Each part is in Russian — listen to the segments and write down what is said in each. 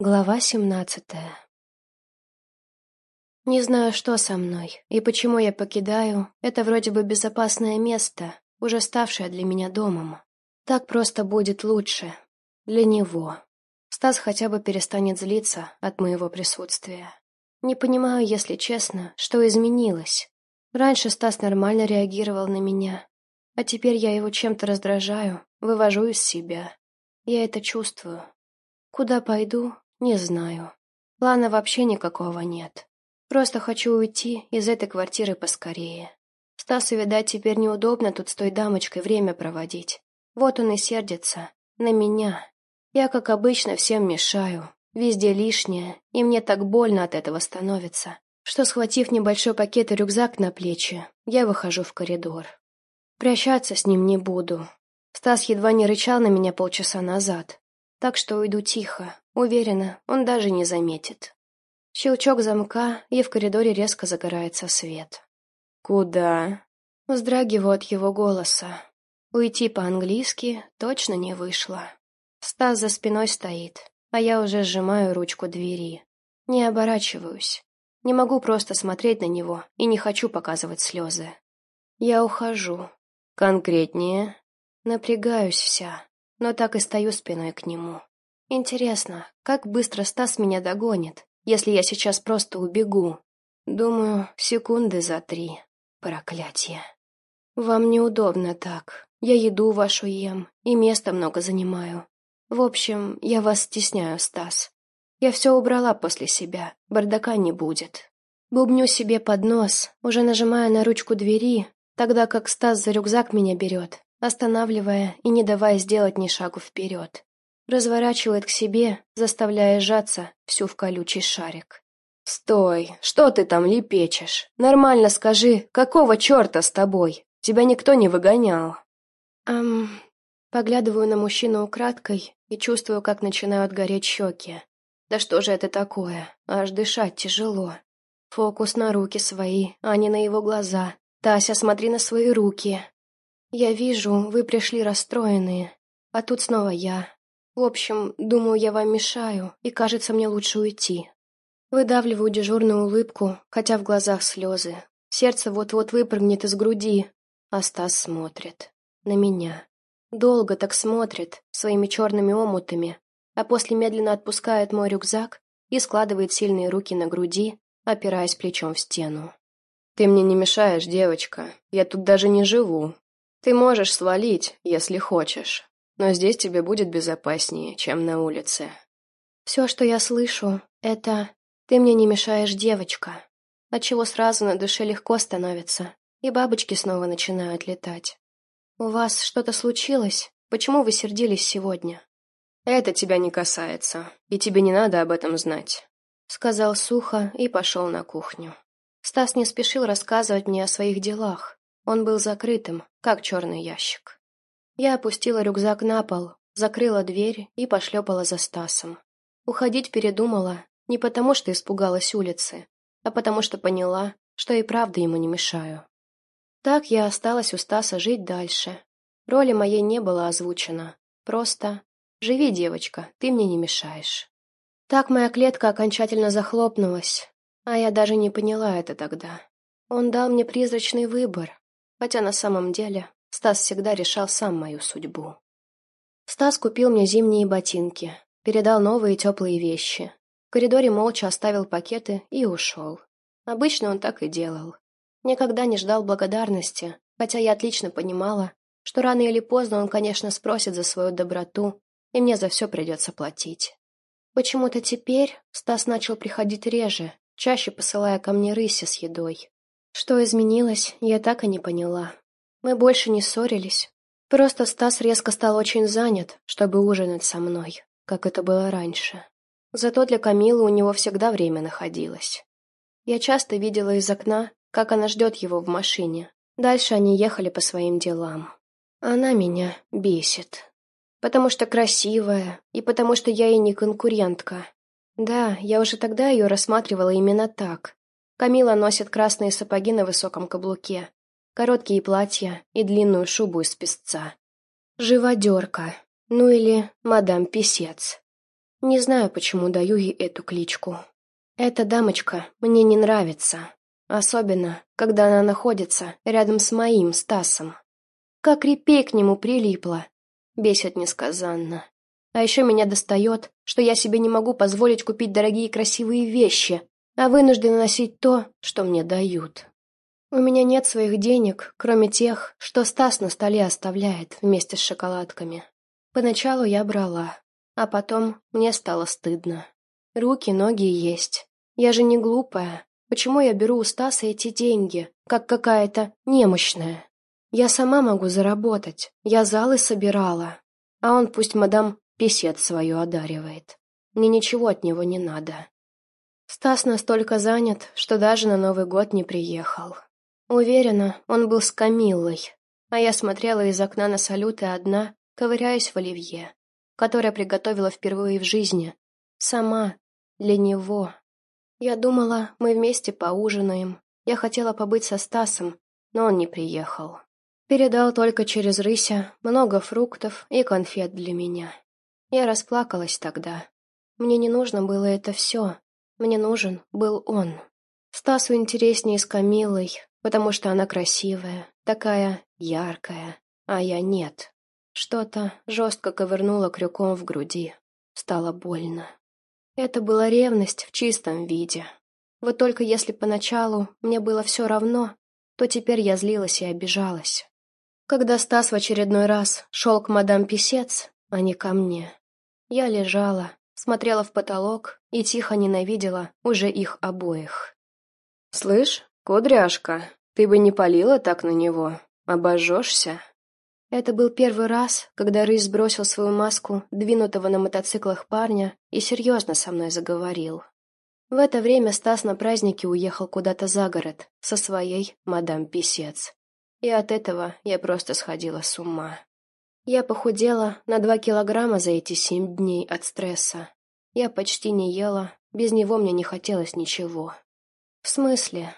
Глава семнадцатая Не знаю, что со мной и почему я покидаю это вроде бы безопасное место, уже ставшее для меня домом. Так просто будет лучше. Для него. Стас хотя бы перестанет злиться от моего присутствия. Не понимаю, если честно, что изменилось. Раньше Стас нормально реагировал на меня, а теперь я его чем-то раздражаю, вывожу из себя. Я это чувствую. Куда пойду, не знаю. Плана вообще никакого нет. Просто хочу уйти из этой квартиры поскорее. Стасу, видать, теперь неудобно тут с той дамочкой время проводить. Вот он и сердится. На меня. Я, как обычно, всем мешаю. Везде лишнее, и мне так больно от этого становится, что, схватив небольшой пакет и рюкзак на плечи, я выхожу в коридор. Прощаться с ним не буду. Стас едва не рычал на меня полчаса назад, так что уйду тихо, уверена, он даже не заметит. Щелчок замка, и в коридоре резко загорается свет. «Куда?» Вздрагиваю от его голоса. Уйти по-английски точно не вышло. Стас за спиной стоит, а я уже сжимаю ручку двери. Не оборачиваюсь. Не могу просто смотреть на него и не хочу показывать слезы. Я ухожу. Конкретнее. Напрягаюсь вся но так и стою спиной к нему. Интересно, как быстро Стас меня догонит, если я сейчас просто убегу? Думаю, секунды за три. Проклятие. Вам неудобно так. Я еду вашу ем и места много занимаю. В общем, я вас стесняю, Стас. Я все убрала после себя, бардака не будет. Бубню себе под нос, уже нажимая на ручку двери, тогда как Стас за рюкзак меня берет, останавливая и не давая сделать ни шагу вперед. Разворачивает к себе, заставляя сжаться всю в колючий шарик. «Стой! Что ты там лепечешь? Нормально скажи, какого черта с тобой? Тебя никто не выгонял!» Ам... Поглядываю на мужчину украдкой и чувствую, как начинают гореть щеки. Да что же это такое? Аж дышать тяжело. Фокус на руки свои, а не на его глаза. Тася, смотри на свои руки. «Я вижу, вы пришли расстроенные, а тут снова я. В общем, думаю, я вам мешаю, и кажется, мне лучше уйти». Выдавливаю дежурную улыбку, хотя в глазах слезы. Сердце вот-вот выпрыгнет из груди, а Стас смотрит. На меня. Долго так смотрит, своими черными омутами, а после медленно отпускает мой рюкзак и складывает сильные руки на груди, опираясь плечом в стену. «Ты мне не мешаешь, девочка. Я тут даже не живу. Ты можешь свалить, если хочешь, но здесь тебе будет безопаснее, чем на улице. Все, что я слышу, это «ты мне не мешаешь, девочка», отчего сразу на душе легко становится, и бабочки снова начинают летать. «У вас что-то случилось? Почему вы сердились сегодня?» «Это тебя не касается, и тебе не надо об этом знать», — сказал сухо и пошел на кухню. Стас не спешил рассказывать мне о своих делах, он был закрытым, как черный ящик. Я опустила рюкзак на пол, закрыла дверь и пошлепала за Стасом. Уходить передумала не потому, что испугалась улицы, а потому что поняла, что и правда ему не мешаю. Так я осталась у Стаса жить дальше. Роли моей не было озвучено. Просто «Живи, девочка, ты мне не мешаешь». Так моя клетка окончательно захлопнулась, а я даже не поняла это тогда. Он дал мне призрачный выбор, хотя на самом деле Стас всегда решал сам мою судьбу. Стас купил мне зимние ботинки, передал новые теплые вещи. В коридоре молча оставил пакеты и ушел. Обычно он так и делал. Никогда не ждал благодарности, хотя я отлично понимала, что рано или поздно он, конечно, спросит за свою доброту, и мне за все придется платить. Почему-то теперь Стас начал приходить реже, чаще посылая ко мне рыси с едой. Что изменилось, я так и не поняла. Мы больше не ссорились. Просто Стас резко стал очень занят, чтобы ужинать со мной, как это было раньше. Зато для Камилы у него всегда время находилось. Я часто видела из окна, как она ждет его в машине. Дальше они ехали по своим делам. Она меня бесит. Потому что красивая, и потому что я ей не конкурентка. Да, я уже тогда ее рассматривала именно так, Камила носит красные сапоги на высоком каблуке, короткие платья и длинную шубу из песца. Живодерка, ну или мадам Писец. Не знаю, почему даю ей эту кличку. Эта дамочка мне не нравится. Особенно, когда она находится рядом с моим Стасом. Как репей к нему прилипла. Бесит несказанно. А еще меня достает, что я себе не могу позволить купить дорогие красивые вещи, а вынуждена носить то, что мне дают. У меня нет своих денег, кроме тех, что Стас на столе оставляет вместе с шоколадками. Поначалу я брала, а потом мне стало стыдно. Руки, ноги есть. Я же не глупая. Почему я беру у Стаса эти деньги, как какая-то немощная? Я сама могу заработать. Я залы собирала. А он пусть мадам писет свою одаривает. Мне ничего от него не надо. Стас настолько занят, что даже на Новый год не приехал. Уверена, он был с Камиллой, а я смотрела из окна на салюты одна, ковыряясь в оливье, которое приготовила впервые в жизни. Сама, для него. Я думала, мы вместе поужинаем. Я хотела побыть со Стасом, но он не приехал. Передал только через рыся много фруктов и конфет для меня. Я расплакалась тогда. Мне не нужно было это все. Мне нужен был он. Стасу интереснее с Камилой, потому что она красивая, такая яркая, а я нет. Что-то жестко ковырнуло крюком в груди. Стало больно. Это была ревность в чистом виде. Вот только если поначалу мне было все равно, то теперь я злилась и обижалась. Когда Стас в очередной раз шел к мадам Писец, а не ко мне, я лежала, смотрела в потолок и тихо ненавидела уже их обоих. «Слышь, кудряшка, ты бы не палила так на него, обожжешься?» Это был первый раз, когда Рысь сбросил свою маску двинутого на мотоциклах парня и серьезно со мной заговорил. В это время Стас на празднике уехал куда-то за город со своей мадам Писец. И от этого я просто сходила с ума. Я похудела на два килограмма за эти семь дней от стресса. Я почти не ела, без него мне не хотелось ничего. В смысле?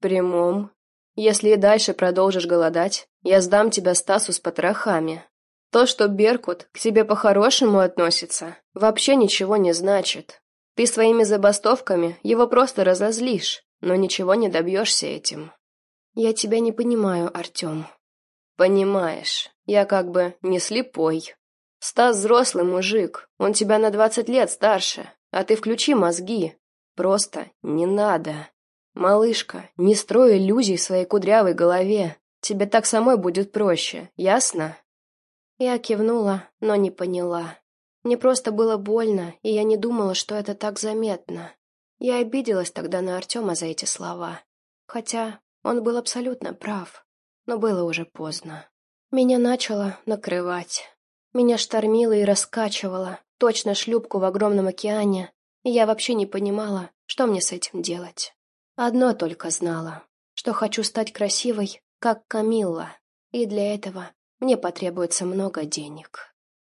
Прямом. Если и дальше продолжишь голодать, я сдам тебя Стасу с потрохами. То, что Беркут к тебе по-хорошему относится, вообще ничего не значит. Ты своими забастовками его просто разозлишь, но ничего не добьешься этим. Я тебя не понимаю, Артем. Понимаешь, я как бы не слепой. Стас взрослый мужик, он тебя на двадцать лет старше, а ты включи мозги. Просто не надо. «Малышка, не строй иллюзий в своей кудрявой голове. Тебе так самой будет проще, ясно?» Я кивнула, но не поняла. Мне просто было больно, и я не думала, что это так заметно. Я обиделась тогда на Артема за эти слова. Хотя он был абсолютно прав, но было уже поздно. Меня начало накрывать. Меня штормило и раскачивало, точно шлюпку в огромном океане, и я вообще не понимала, что мне с этим делать. Одно только знала, что хочу стать красивой, как Камилла, и для этого мне потребуется много денег.